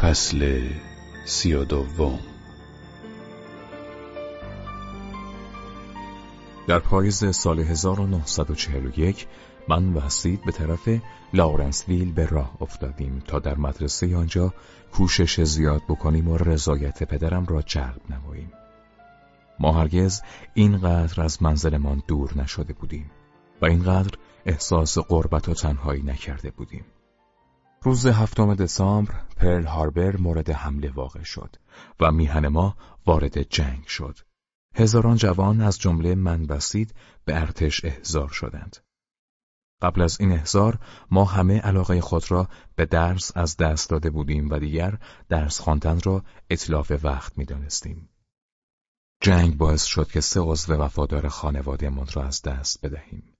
فصل سی و دوم در پاییز سال 1941 من و حسید به طرف لاورنسویل به راه افتادیم تا در مدرسه آنجا کوشش زیاد بکنیم و رضایت پدرم را جلب نماییم. ما هرگز اینقدر از منزلمان دور نشده بودیم و اینقدر احساس قربت و تنهایی نکرده بودیم. روز هفتم دسامبر پرل هاربر مورد حمله واقع شد و میهن ما وارد جنگ شد. هزاران جوان از جمله من بسید به ارتش احضار شدند. قبل از این احضار ما همه علاقه خود را به درس از دست داده بودیم و دیگر درس خواندن را اطلاف وقت می دانستیم. جنگ باعث شد که سه عضو وفادار خانوادهمان را از دست بدهیم.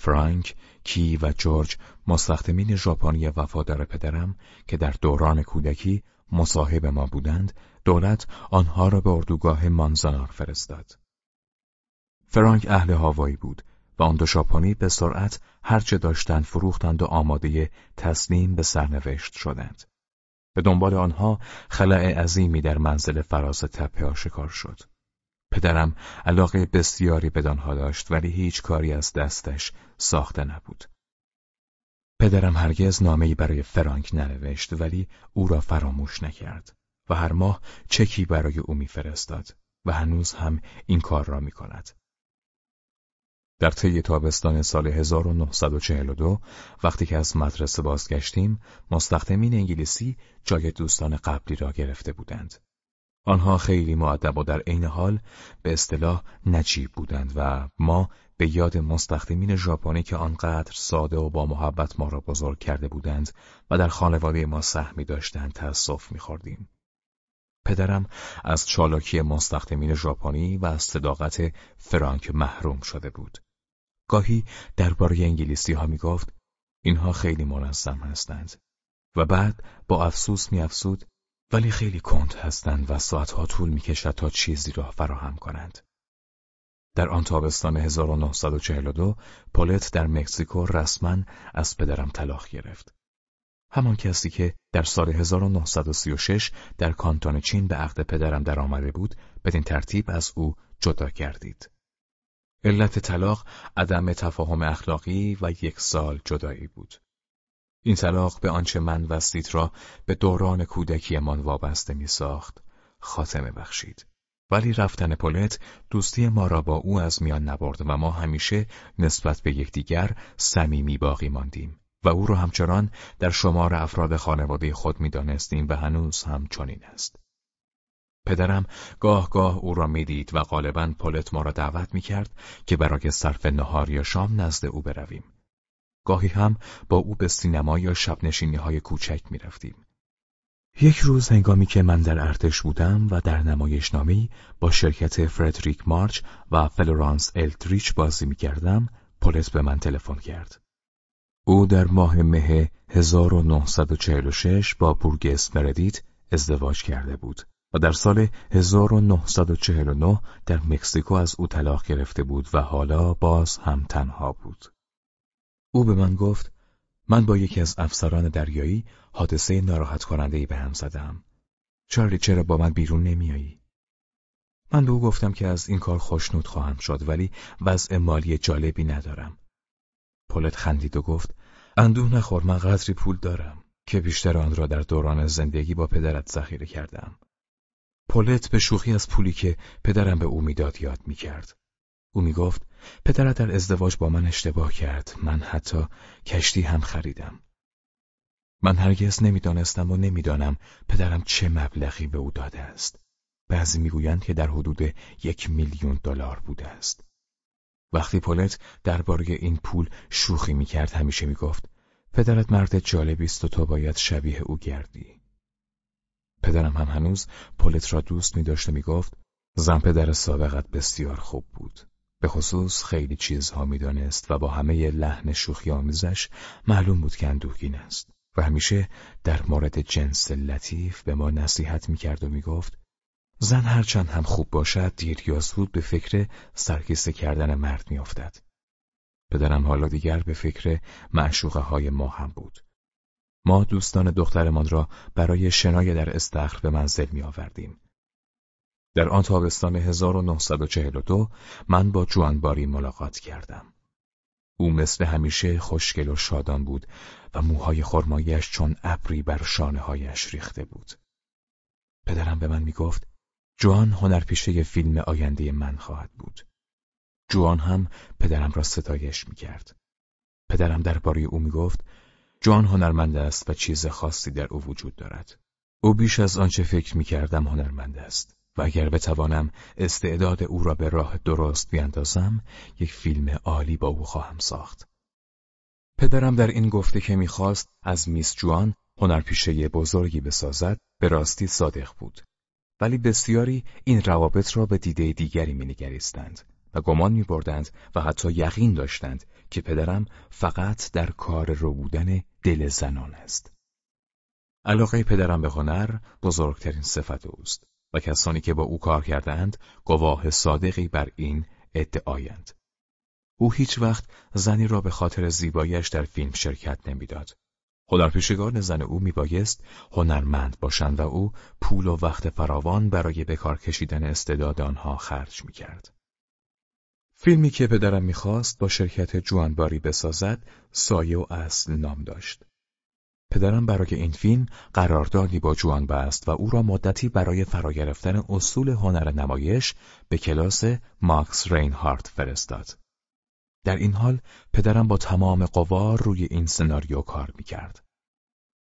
فرانک، کی و جورج مستخدمین ژاپنی وفادار پدرم که در دوران کودکی مصاحب ما بودند، دولت آنها را به اردوگاه مانزانار فرستاد. فرانک اهل هاوایی بود و آن دو ژاپنی به سرعت هرچه داشتند فروختند و آماده تسلیم به سرنوشت شدند. به دنبال آنها خلع عظیمی در منزل فراز تپه آشکار شد. پدرم علاقه بسیاری بدانها داشت ولی هیچ کاری از دستش ساخته نبود. پدرم هرگز نامهای برای فرانک ننوشت ولی او را فراموش نکرد و هر ماه چکی برای او میفرستاد و هنوز هم این کار را می کند. در طی تابستان سال 1942 وقتی که از مدرسه بازگشتیم مستخدمین انگلیسی جای دوستان قبلی را گرفته بودند. آنها خیلی معدب و در عین حال به اصطلاح نجیب بودند و ما به یاد مستخدمین ژاپنی که آنقدر ساده و با محبت ما را بزرگ کرده بودند و در خانواده ما سهمی داشتند تأسف میخوردیم. پدرم از چالاکی مستخدمین ژاپنی و از صداقت فرانک محروم شده بود. گاهی درباره انگلیسی ها می گفت اینها خیلی منظم هستند و بعد با افسوس می افسود ولی خیلی کند هستند و ساعتها طول می‌کشد تا چیزی را فراهم کنند. در آن تابستان 1942 پولت در مکزیکو رسما از پدرم طلاق گرفت. همان کسی که در سال 1936 در کانتون چین به عقد پدرم در آمده بود بدین ترتیب از او جدا کردید. علت طلاق عدم تفاهم اخلاقی و یک سال جدایی بود. این طلاق به آنچه من و را به دوران کودکیمان وابسته می ساخت خاتمه بخشید. ولی رفتن پولت دوستی ما را با او از میان نبرد و ما همیشه نسبت به یکدیگر صمیمی باقی ماندیم و او را همچنان در شمار افراد خانواده خود می‌دانستیم و هنوز هم چنین است. پدرم گاه گاه او را می‌دید و غالبا پولت ما را دعوت می‌کرد که برای صرف نهار یا شام نزد او برویم. گاهی هم با او به سینما یا شب های کوچک می رفتیم. یک روز هنگامی که من در ارتش بودم و در نمایشنامه‌ای با شرکت فردریک مارچ و فلورانس التریچ بازی می کردم، پولت به من تلفن کرد. او در ماه مه 1946 با بورگس مردیت ازدواج کرده بود و در سال 1949 در مکزیکو از او طلاق گرفته بود و حالا باز هم تنها بود. او به من گفت من با یکی از افسران دریایی حادثه ناراحت کننده ای به هم زدم. چارلی چرا با من بیرون نمیایی؟ من به او گفتم که از این کار خوشنود خواهم شد ولی وضع مالی جالبی ندارم. پولت خندید و گفت اندوه نخور من قدری پول دارم که بیشتر آن را در دوران زندگی با پدرت ذخیره کردم. پولت به شوخی از پولی که پدرم به او می‌داد یاد می‌کرد. او می گفت پدرت در ازدواج با من اشتباه کرد. من حتی کشتی هم خریدم. من هرگز نمی‌دانستم و نمی‌دانم پدرم چه مبلغی به او داده است. بعضی می‌گویند که در حدود یک میلیون دلار بوده است. وقتی پولت درباره این پول شوخی می‌کرد همیشه می‌گفت پدرت مرد جالبی است و تو باید شبیه او گردی. پدرم هم هنوز پولت را دوست می داشت و می گفت زن پدر سابقت بسیار خوب بود. به خصوص خیلی چیزها می‌دانست و با همه لحن شوخی آمیزش معلوم بود که اندوهگین است و همیشه در مورد جنس لطیف به ما نصیحت می‌کرد و می‌گفت زن هرچند هم خوب باشد دیر یا زود به فکر سرکیسه کردن مرد میافتد. پدرم حالا دیگر به فکر معشوقه های ما هم بود. ما دوستان دخترمان را برای شنای در استخر به منزل می آوردیم. در آن تابستان 1942 من با جوانباری ملاقات کردم. او مثل همیشه خوشگل و شادان بود و موهای خرمایش چون ابری بر شانه هایش ریخته بود. پدرم به من می گفت جوان هنرپیشه فیلم آینده من خواهد بود. جوان هم پدرم را ستایش می کرد. پدرم درباره او می گفت جوان هنرمند است و چیز خاصی در او وجود دارد. او بیش از آنچه فکر می کردم هنرمند است و اگر بتوانم استعداد او را به راه درست بیاندازم یک فیلم عالی با او خواهم ساخت. پدرم در این گفته که می‌خواست از میس جوان هنرپیشه بزرگی بسازد به راستی صادق بود. ولی بسیاری این روابط را به دیده دیگری مینگریستند و گمان میبردند و حتی یقین داشتند که پدرم فقط در کار رو بودن دل زنان است. علاقه پدرم به هنر بزرگترین صفت اوست و کسانی که با او کار کردند گواه صادقی بر این ادعایند. او هیچ وقت زنی را به خاطر زیباییش در فیلم شرکت نمی‌داد. هنرپیشگان زن او میبایست هنرمند باشند و او پول و وقت فراوان برای بکار کشیدن استعداد آنها خرج می‌کرد. فیلمی که پدرم می‌خواست با شرکت جوانباری بسازد سایه و اصل نام داشت. پدرم برای این فیلم قراردادی با جوان بست و او را مدتی برای فرا گرفتن اصول هنر نمایش به کلاس ماکس رینهارت فرستاد. در این حال پدرم با تمام قوا روی این سناریو کار می‌کرد.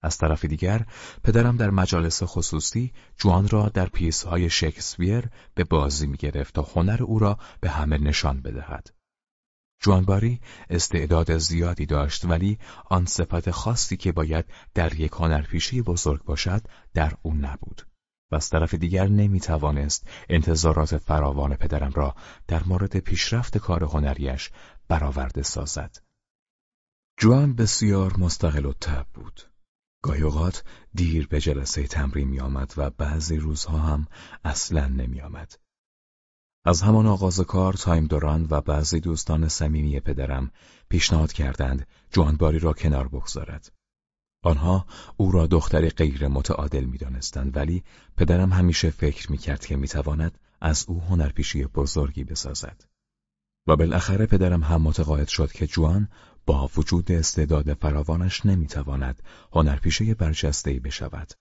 از طرف دیگر پدرم در مجالس خصوصی جوان را در پیسهای شکسپیر به بازی می‌گرفت تا هنر او را به همه نشان بدهد. جوانباری استعداد زیادی داشت ولی آن صفت خاصی که باید در یک هنرپیشه بزرگ باشد در او نبود. و از طرف دیگر نمی توانست انتظارات فراوان پدرم را در مورد پیشرفت کار هنریش برآورده سازد. جوان بسیار مستقل و تب بود. گاهی اوقات دیر به جلسه تمرین می آمد و بعضی روزها هم اصلا نمی آمد. از همان آغاز کار تایم دوران و بعضی دوستان صمیمی پدرم پیشنهاد کردند جوانباری را کنار بگذارد. آنها او را دختری غیر متعادل می دانستند ولی پدرم همیشه فکر می کرد که می تواند از او هنرپیشی بزرگی بسازد. و بالاخره پدرم هم متقاعد شد که جوان با وجود استعداد فراوانش نمی‌تواند هنرپیشه برجسته‌ای بشود.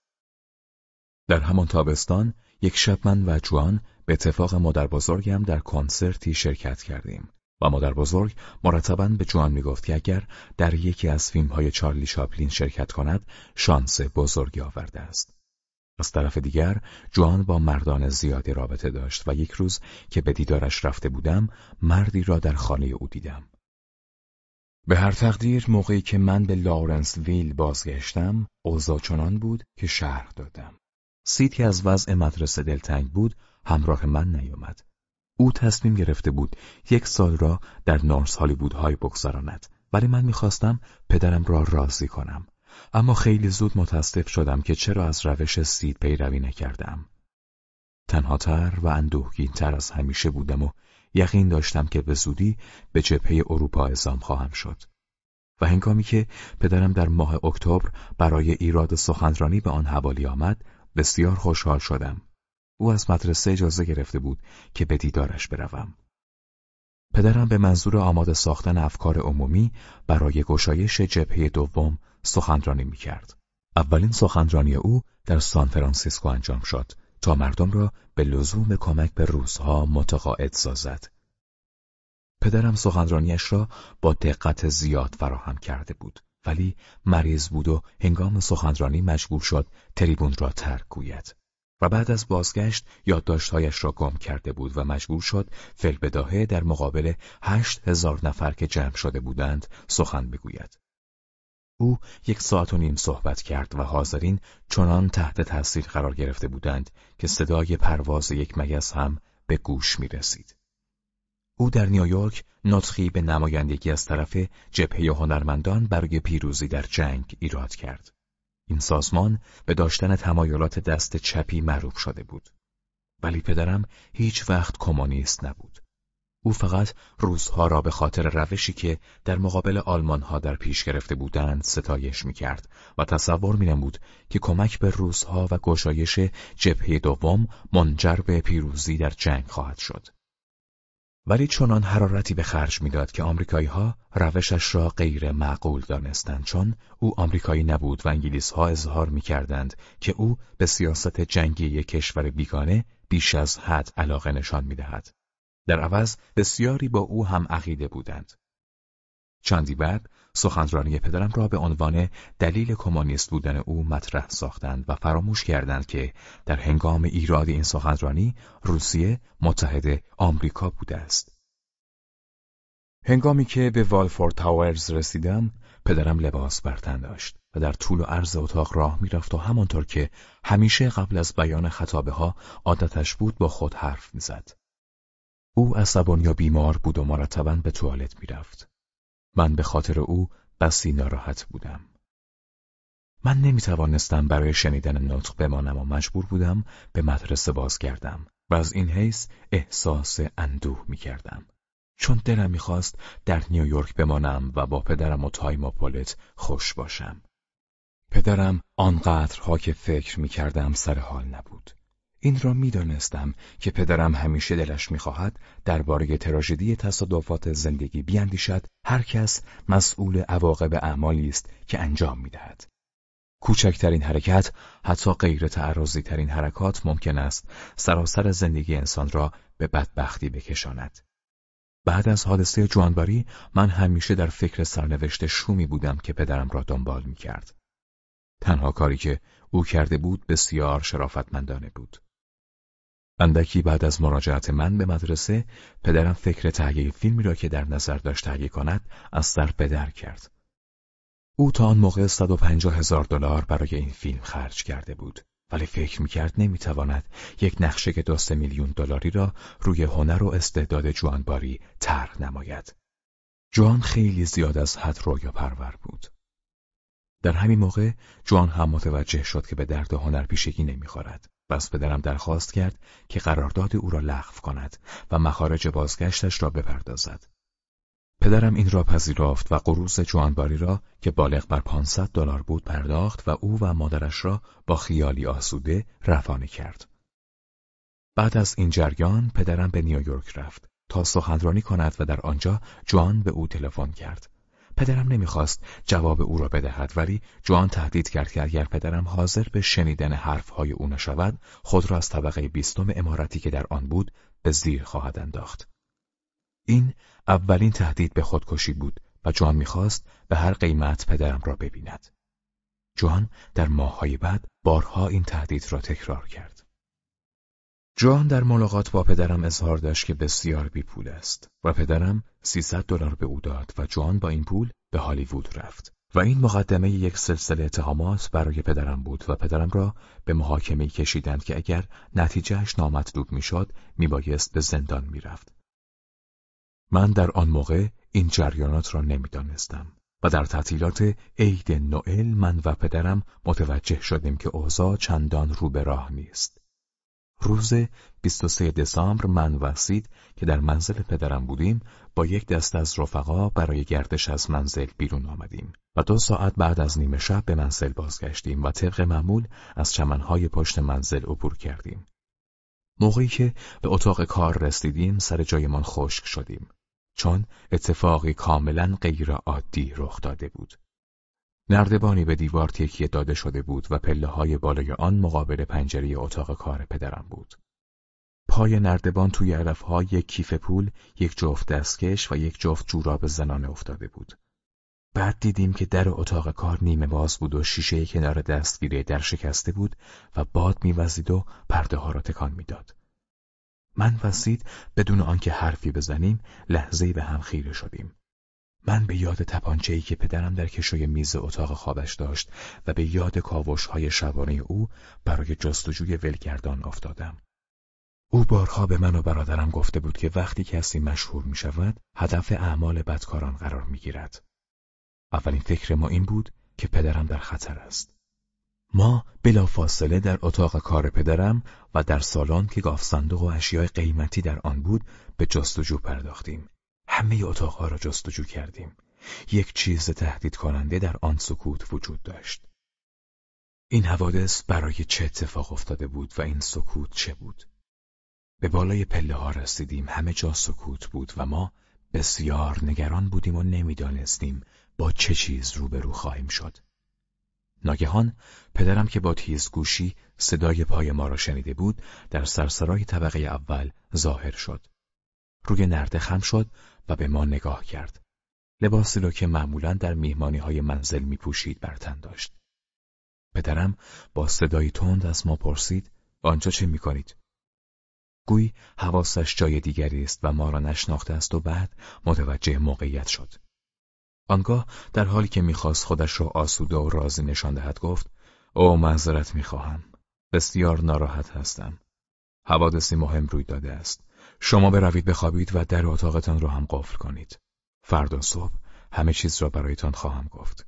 در همان تابستان یک شب من و جوان به اتفاق مادر بزرگم در کنسرتی شرکت کردیم و مادر بزرگ مرتبا به جوان می‌گفت که اگر در یکی از فیلم های چارلی شاپلین شرکت کند شانس بزرگی آورده است. از طرف دیگر جوان با مردان زیادی رابطه داشت و یک روز که به دیدارش رفته بودم مردی را در خانه او دیدم. به هر تقدیر موقعی که من به لارنس ویل بازگشتم اوضاع چنان بود که شرح دادم. سیتی از وضع مدرسه دلتنگ بود همراه من نیامد. او تصمیم گرفته بود یک سال را در نورس هالیوودهای بگذراند ولی من می‌خواستم پدرم را راضی کنم. اما خیلی زود متاسف شدم که چرا از روش سید پیروی نکردم. تنهاتر و اندوهگینتر از همیشه بودم و یقین داشتم که به زودی به جبهه اروپا ازام خواهم شد. و هنگامی که پدرم در ماه اکتبر برای ایراد سخنرانی به آن حوالی آمد بسیار خوشحال شدم. او از مدرسه اجازه گرفته بود که به دیدارش بروم. پدرم به منظور آماده ساختن افکار عمومی برای گشایش جبهه دوم سخنرانی می‌کرد. اولین سخنرانی او در سان فرانسیسکو انجام شد تا مردم را به لزوم کمک به روزها متقاعد سازد. پدرم سخنرانیش را با دقت زیاد فراهم کرده بود ولی مریض بود و هنگام سخنرانی مجبور شد تریبون را ترک گوید. و بعد از بازگشت یادداشتهایش را گم کرده بود و مجبور شد فلبداهه در مقابل هشت هزار نفر که جمع شده بودند سخن بگوید. او یک ساعت و نیم صحبت کرد و حاضرین چنان تحت تاثیر قرار گرفته بودند که صدای پرواز یک مگس هم به گوش می رسید. او در نیویورک نطخی به نمایندگی از طرف جبهه هنرمندان برای پیروزی در جنگ ایراد کرد. این سازمان به داشتن تمایلات دست چپی معروف شده بود. ولی پدرم هیچ وقت کمونیست نبود. او فقط روزها را به خاطر روشی که در مقابل آلمانها در پیش گرفته بودند ستایش می‌کرد و تصور نمود که کمک به روزها و گشایش جبهه دوم منجر به پیروزی در جنگ خواهد شد. ولی چنان حرارتی به خرج می‌داد که آمریکایی ها روشش را غیر معقول دانستند چون او آمریکایی نبود و انگلیس ها اظهار می‌کردند که او به سیاست جنگی یک کشور بیگانه بیش از حد علاقه نشان می‌دهد. در عوض بسیاری با او هم عقیده بودند. چندی بعد سخنرانی پدرم را به عنوان دلیل کمونیست بودن او مطرح ساختند و فراموش کردند که در هنگام ایراد این سخنرانی روسیه متحد آمریکا بوده است. هنگامی که به والفورد تاورز رسیدم، پدرم لباس برتن داشت و در طول و عرض اتاق راه می‌رفت و همانطور که همیشه قبل از بیان خطابه ها عادتش بود با خود حرف می‌زد. او عصبانی یا بیمار بود و مرتبا به توالت می‌رفت. من به خاطر او بسی ناراحت بودم. من نمی توانستم برای شنیدن نطق بمانم و مجبور بودم به مدرسه بازگردم و از این حیث احساس اندوه می کردم. چون دلم می‌خواست در نیویورک بمانم و با پدرم و تایماپولت خوش باشم. پدرم آنقدرها که فکر می‌کردم سر حال نبود. این را می‌دانستم که پدرم همیشه دلش می‌خواهد درباره تراژدی تصادفات زندگی بیاندیشد هر کس مسئول عواقب اعمالی است که انجام می‌دهد. کوچکترین حرکت حتی غیر تعرضی ترین حرکات ممکن است سراسر زندگی انسان را به بدبختی بکشاند. بعد از حادثه جوانباری من همیشه در فکر سرنوشت شومی بودم که پدرم را دنبال می‌کرد. تنها کاری که او کرده بود بسیار شرافتمندانه بود. اندکی بعد از مراجعت من به مدرسه پدرم فکر تهیه فیلمی را که در نظر داشت تهیه کند از سر بدر کرد. او تا آن موقع 150 هزار دلار برای این فیلم خرج کرده بود ولی فکر می‌کرد نمی‌تواند یک نقشه که دو میلیون دلاری را روی هنر و استعداد جوانباری طرح نماید. جوان خیلی زیاد از حد رویا پرور بود. در همین موقع جوان هم متوجه شد که به درد هنر پیشگی نمی‌خورد. بس پدرم درخواست کرد که قرارداد او را لغو کند و مخارج بازگشتش را بپردازد. پدرم این را پذیرفت و قروز جوانباری را که بالغ بر 500 دلار بود پرداخت و او و مادرش را با خیالی آسوده روانه کرد. بعد از این جریان پدرم به نیویورک رفت تا سخنرانی کند و در آنجا جوان به او تلفن کرد. پدرم نمی‌خواست جواب او را بدهد ولی جوان تهدید کرد که اگر پدرم حاضر به شنیدن حرفهای او نشود خود را از طبقه بیستم امارتی که در آن بود به زیر خواهد انداخت. این اولین تهدید به خودکشی بود و جوان می‌خواست به هر قیمت پدرم را ببیند. جوان در ماههای بعد بارها این تهدید را تکرار کرد. جوان در ملاقات با پدرم اظهار داشت که بسیار بی پول است و پدرم 300 دلار به او داد و جوان با این پول به هالیوود رفت و این مقدمه یک سلسله اتهامات برای پدرم بود و پدرم را به محاکمه کشیدند که اگر نتیجهش نامطلوب می‌شد میبایست به زندان می‌رفت. من در آن موقع این جریانات را نمی‌دانستم و در تعطیلات عید نوئل من و پدرم متوجه شدیم که اوضاع چندان رو به راه نیست. روز 23 دسامبر من و سید که در منزل پدرم بودیم با یک دست از رفقا برای گردش از منزل بیرون آمدیم و دو ساعت بعد از نیمه شب به منزل بازگشتیم و طبق معمول از چمنهای پشت منزل عبور کردیم. موقعی که به اتاق کار رسیدیم سر جایمان خشک شدیم چون اتفاقی کاملا غیر عادی رخ داده بود. نردبانی به دیوار تکیه داده شده بود و پله های بالای آن مقابل پنجره اتاق کار پدرم بود. پای نردبان توی علفها یک کیف پول، یک جفت دستکش و یک جفت جوراب زنانه افتاده بود. بعد دیدیم که در اتاق کار نیمه باز بود و شیشه کنار دستگیره در شکسته بود و باد میوزید و پرده ها را تکان می‌داد. من و سید بدون آنکه حرفی بزنیم لحظه‌ای به هم خیره شدیم. من به یاد تپانچه‌ای که پدرم در کشوی میز اتاق خوابش داشت و به یاد کاوش‌های شبانه او برای جستجوی ولگردان افتادم. او بارها به من و برادرم گفته بود که وقتی کسی مشهور می شود، هدف اعمال بدکاران قرار می گیرد. اولین فکر ما این بود که پدرم در خطر است. ما بلا فاصله در اتاق کار پدرم و در سالن که گاف صندوق و اشیای قیمتی در آن بود به جستجو پرداختیم. همه اتاقها را جستجو کردیم. یک چیز تهدید کننده در آن سکوت وجود داشت. این حوادث برای چه اتفاق افتاده بود و این سکوت چه بود؟ به بالای پله ها رسیدیم همه جا سکوت بود و ما بسیار نگران بودیم و نمی‌دانستیم با چه چیز روبرو خواهیم شد. ناگهان پدرم که با تیزگوشی صدای پای ما را شنیده بود در سرسرای طبقه اول ظاهر شد. روی نرده خم شد و به ما نگاه کرد. لباسی را که معمولا در میهمانی های منزل می پوشید بر تن داشت. پدرم با صدایی تند از ما پرسید آنجا چه می کنید؟ گویی حواسش جای دیگری است و ما را نشناخته است و بعد متوجه موقعیت شد. آنگاه در حالی که می‌خواست خودش را آسوده و راضی نشان دهد گفت او معذرت می‌خواهم بسیار ناراحت هستم حوادثی مهم روی داده است شما بروید بخوابید و در اتاقتان را هم قفل کنید فردا صبح همه چیز را برایتان خواهم گفت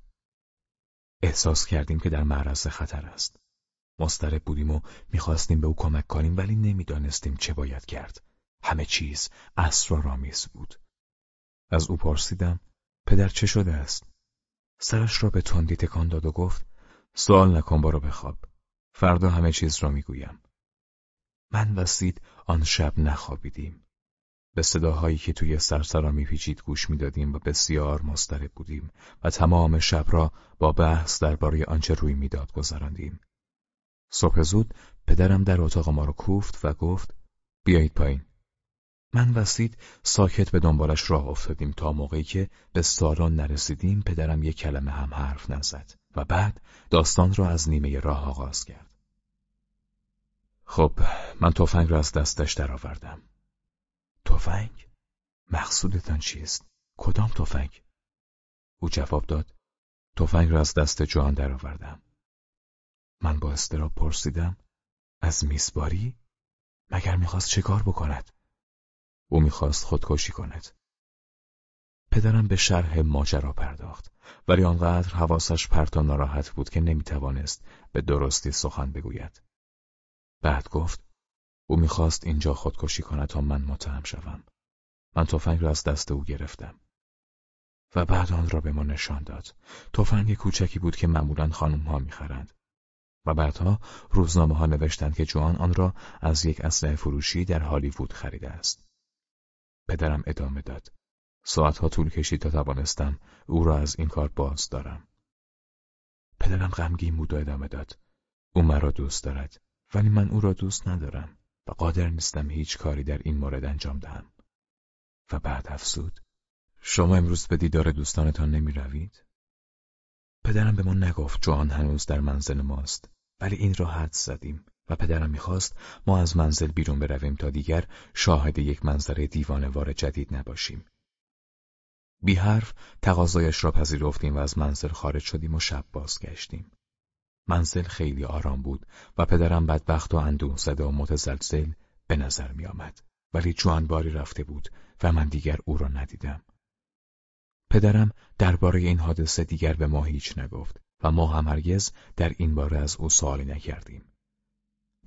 احساس کردیم که در معرض خطر است مضطرب بودیم و می‌خواستیم به او کمک کنیم ولی نمی‌دانستیم چه باید کرد همه چیز اسرارآمیز بود از او پرسیدم پدر چه شده است؟ سرش را به تندی تکان داد و گفت سوال نکن برو بخواب. فردا همه چیز را می‌گویم. من و سید آن شب نخوابیدیم. به صداهایی که توی سرسرا میپیچید گوش می‌دادیم و بسیار مضطرب بودیم و تمام شب را با بحث درباره آنچه روی می‌داد گذراندیم. صبح زود پدرم در اتاق ما را کوفت و گفت بیایید پایین. من و سید ساکت به دنبالش راه افتادیم تا موقعی که به سالن نرسیدیم پدرم یک کلمه هم حرف نزد و بعد داستان را از نیمه راه آغاز کرد. خب من تفنگ را از دستش درآوردم. تفنگ؟ مقصودتان چیست؟ کدام تفنگ؟ او جواب داد تفنگ را از دست جوان درآوردم. من با استراب پرسیدم از میسباری؟ مگر می‌خواست چه کار بکند؟ او می‌خواست خودکشی کند. پدرم به شرح ماجرا پرداخت ولی آنقدر حواسش پرت و ناراحت بود که نمی‌توانست به درستی سخن بگوید. بعد گفت او می‌خواست اینجا خودکشی کند تا من متهم شوم. من تفنگ را از دست او گرفتم. و بعد آن را به ما نشان داد. تفنگ کوچکی بود که معمولا خانم ها می‌خرند. و بعدها روزنامه ها نوشتند که جوان آن را از یک اسلحه فروشی در هالیوود خریده است. پدرم ادامه داد. ساعتها طول کشید تا توانستم او را از این کار باز دارم. پدرم غمگین بود و ادامه داد. او مرا دوست دارد ولی من او را دوست ندارم و قادر نیستم هیچ کاری در این مورد انجام دهم. و بعد افسود. شما امروز به دیدار دوستانتان نمی روید؟ پدرم به ما نگفت جوان هنوز در منزل ماست ولی این را حد زدیم و پدرم می‌خواست ما از منزل بیرون برویم تا دیگر شاهد یک منظره دیوانوار جدید نباشیم. بی حرف تقاضایش را پذیرفتیم و از منزل خارج شدیم و شب بازگشتیم. منزل خیلی آرام بود و پدرم بدبخت و اندوه زده و متزلزل به نظر می آمد. ولی جوانباری رفته بود و من دیگر او را ندیدم. پدرم درباره این حادثه دیگر به ما هیچ نگفت و ما هم هرگز در این باره از او سوالی نکردیم.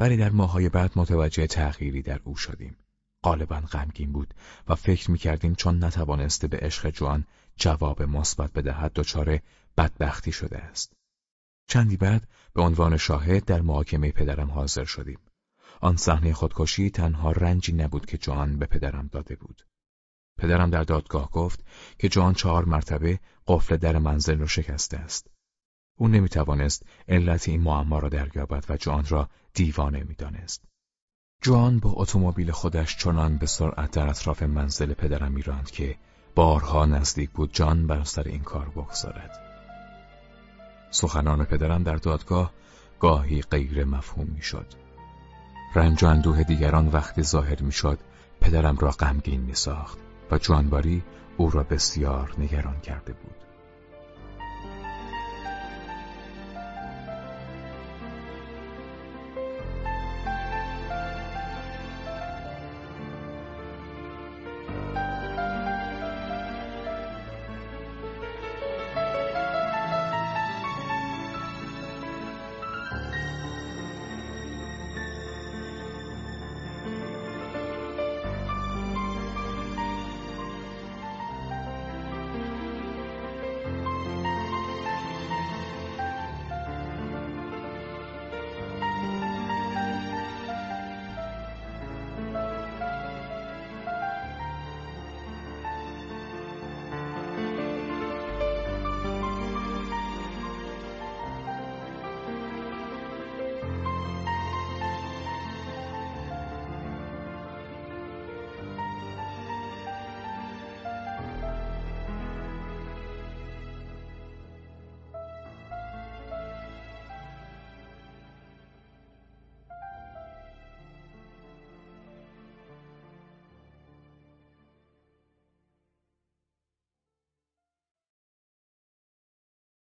ولی در ماهای بعد متوجه تغییری در او شدیم. غالبا غمگین بود و فکر می‌کردیم چون نتوانسته به عشق جوان جواب مثبت بدهد دچار بدبختی شده است. چندی بعد به عنوان شاهد در محاکمه پدرم حاضر شدیم. آن صحنه خودکشی تنها رنجی نبود که جوان به پدرم داده بود. پدرم در دادگاه گفت که جوان چهار مرتبه قفل در منزل را شکسته است. او نمی‌توانست علت این معما را دریابد و جوان را دیوانه می‌دانست. جوان با اتومبیل خودش چنان به سرعت در اطراف منزل پدرم میراند که بارها نزدیک بود جان بر سر این کار بگذارد. سخنان پدرم در دادگاه گاهی غیر مفهوم می‌شد. رنج و اندوه دیگران وقتی ظاهر می‌شد پدرم را غمگین می ساخت و جوانباری او را بسیار نگران کرده بود.